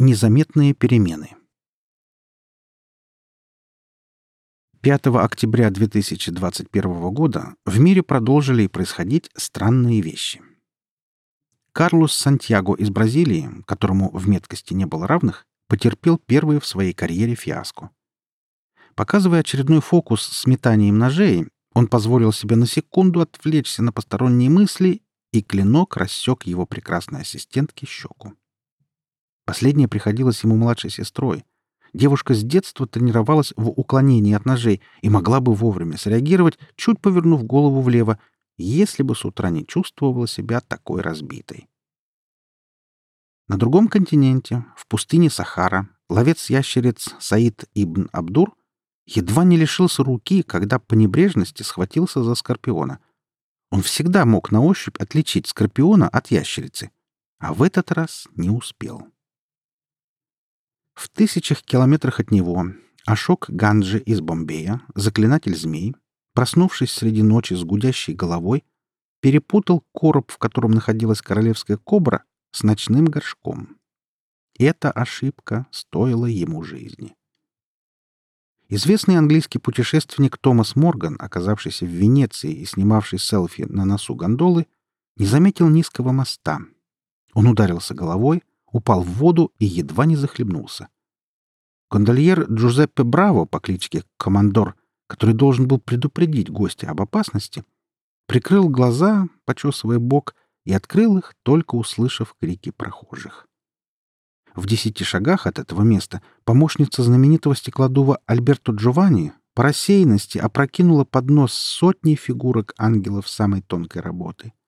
Незаметные перемены. 5 октября 2021 года в мире продолжили происходить странные вещи. Карлос Сантьяго из Бразилии, которому в меткости не было равных, потерпел первый в своей карьере фиаско. Показывая очередной фокус с метанием ножей, он позволил себе на секунду отвлечься на посторонние мысли, и клинок рассек его прекрасной ассистентке щеку. Последняя приходилась ему младшей сестрой. Девушка с детства тренировалась в уклонении от ножей и могла бы вовремя среагировать, чуть повернув голову влево, если бы с утра не чувствовала себя такой разбитой. На другом континенте, в пустыне Сахара, ловец ящериц Саид ибн Абдур едва не лишился руки, когда по небрежности схватился за скорпиона. Он всегда мог на ощупь отличить скорпиона от ящерицы, а в этот раз не успел. В тысячах километрах от него Ашок Ганджи из Бомбея, заклинатель змей, проснувшись среди ночи с гудящей головой, перепутал короб, в котором находилась королевская кобра, с ночным горшком. Эта ошибка стоила ему жизни. Известный английский путешественник Томас Морган, оказавшийся в Венеции и снимавший селфи на носу гондолы, не заметил низкого моста. Он ударился головой, упал в воду и едва не захлебнулся. Гондольер Джузеппе Браво по кличке Командор, который должен был предупредить гостя об опасности, прикрыл глаза, почесывая бок, и открыл их, только услышав крики прохожих. В десяти шагах от этого места помощница знаменитого стеклодува Альберто Джованни по рассеянности опрокинула под нос сотни фигурок ангелов самой тонкой работы —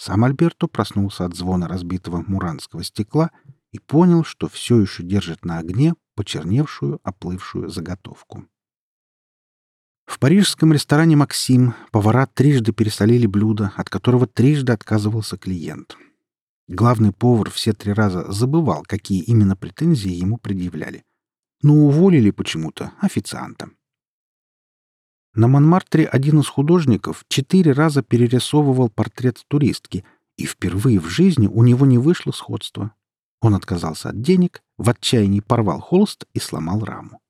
сам Альберто проснулся от звона разбитого муранского стекла и понял, что все еще держит на огне почерневшую, оплывшую заготовку. В парижском ресторане «Максим» повара трижды пересолили блюдо, от которого трижды отказывался клиент. Главный повар все три раза забывал, какие именно претензии ему предъявляли. Но уволили почему-то официанта. На Монмартре один из художников четыре раза перерисовывал портрет туристки, и впервые в жизни у него не вышло сходства. Он отказался от денег, в отчаянии порвал холст и сломал раму.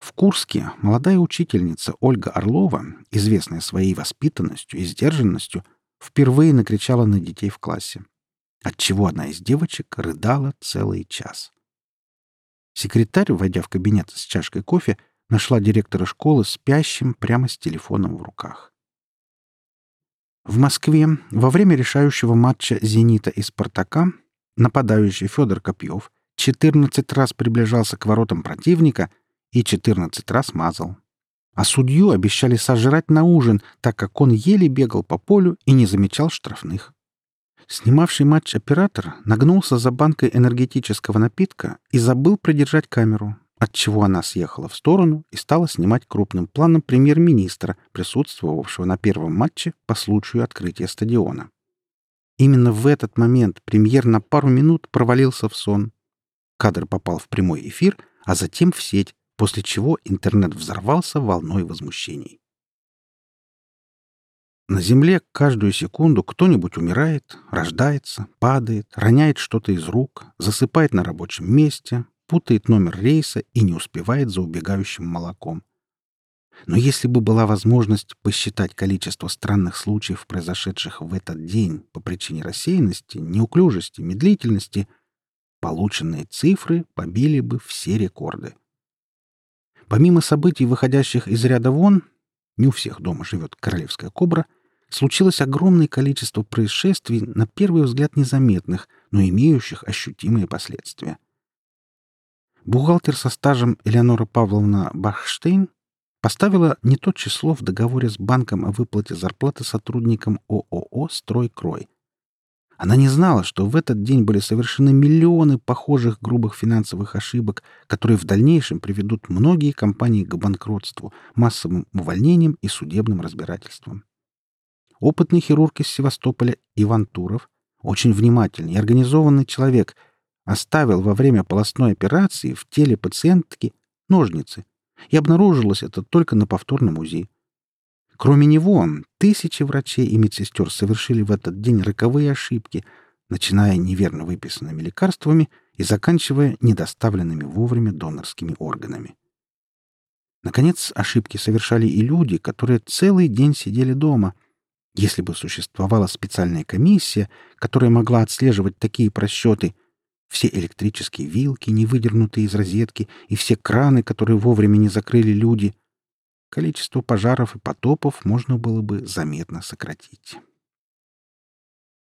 В Курске молодая учительница Ольга Орлова, известная своей воспитанностью и сдержанностью, впервые накричала на детей в классе, отчего одна из девочек рыдала целый час. Секретарь, войдя в кабинет с чашкой кофе, нашла директора школы спящим прямо с телефоном в руках. В Москве во время решающего матча «Зенита» и «Спартака» нападающий Федор Копьев 14 раз приближался к воротам противника и 14 раз мазал. А судью обещали сожрать на ужин, так как он еле бегал по полю и не замечал штрафных. Снимавший матч оператор нагнулся за банкой энергетического напитка и забыл придержать камеру, отчего она съехала в сторону и стала снимать крупным планом премьер-министра, присутствовавшего на первом матче по случаю открытия стадиона. Именно в этот момент премьер на пару минут провалился в сон. Кадр попал в прямой эфир, а затем в сеть, после чего интернет взорвался волной возмущений. На Земле каждую секунду кто-нибудь умирает, рождается, падает, роняет что-то из рук, засыпает на рабочем месте, путает номер рейса и не успевает за убегающим молоком. Но если бы была возможность посчитать количество странных случаев, произошедших в этот день по причине рассеянности, неуклюжести, медлительности, полученные цифры побили бы все рекорды. Помимо событий, выходящих из ряда вон, не у всех дома живет королевская кобра, случилось огромное количество происшествий, на первый взгляд незаметных, но имеющих ощутимые последствия. Бухгалтер со стажем Элеонора Павловна Бахштейн поставила не то число в договоре с банком о выплате зарплаты сотрудникам ООО «Стройкрой». Она не знала, что в этот день были совершены миллионы похожих грубых финансовых ошибок, которые в дальнейшем приведут многие компании к банкротству, массовым увольнениям и судебным разбирательствам. Опытный хирург из Севастополя Иван Туров, очень внимательный и организованный человек — оставил во время полостной операции в теле пациентки ножницы, и обнаружилось это только на повторном УЗИ. Кроме него, тысячи врачей и медсестер совершили в этот день роковые ошибки, начиная неверно выписанными лекарствами и заканчивая недоставленными вовремя донорскими органами. Наконец, ошибки совершали и люди, которые целый день сидели дома. Если бы существовала специальная комиссия, которая могла отслеживать такие просчеты, все электрические вилки, не выдернутые из розетки, и все краны, которые вовремя не закрыли люди, количество пожаров и потопов можно было бы заметно сократить.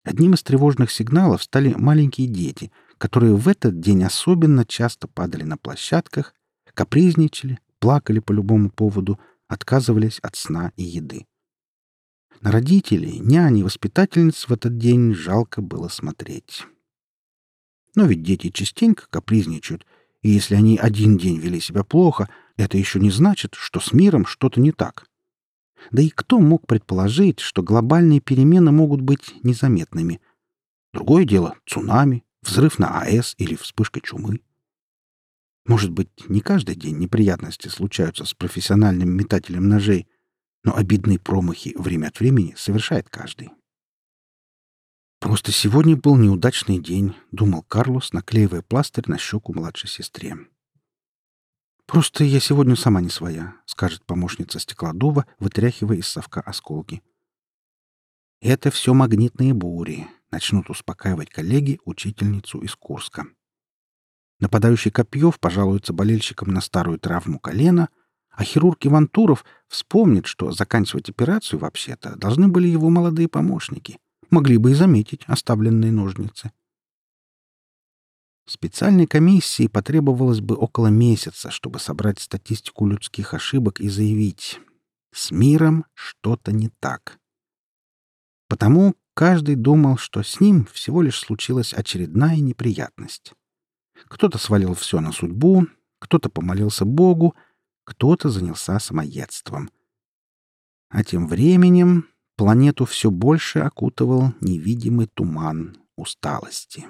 Одним из тревожных сигналов стали маленькие дети, которые в этот день особенно часто падали на площадках, капризничали, плакали по любому поводу, отказывались от сна и еды. На родителей, нянь и воспитательниц в этот день жалко было смотреть. Но ведь дети частенько капризничают, и если они один день вели себя плохо, это еще не значит, что с миром что-то не так. Да и кто мог предположить, что глобальные перемены могут быть незаметными? Другое дело — цунами, взрыв на АЭС или вспышка чумы. Может быть, не каждый день неприятности случаются с профессиональным метателем ножей, но обидные промахи время от времени совершает каждый. «Просто сегодня был неудачный день», — думал Карлос, наклеивая пластырь на щеку младшей сестре. «Просто я сегодня сама не своя», — скажет помощница стеклодува, вытряхивая из совка осколки. «Это все магнитные бури», — начнут успокаивать коллеги учительницу из Курска. Нападающий Копьев пожалуется болельщикам на старую травму колена, а хирург Ивантуров вспомнит, что заканчивать операцию вообще-то должны были его молодые помощники — могли бы и заметить оставленные ножницы. Специальной комиссии потребовалось бы около месяца, чтобы собрать статистику людских ошибок и заявить «С миром что-то не так». Потому каждый думал, что с ним всего лишь случилась очередная неприятность. Кто-то свалил все на судьбу, кто-то помолился Богу, кто-то занялся самоедством. А тем временем Планету все больше окутывал невидимый туман усталости.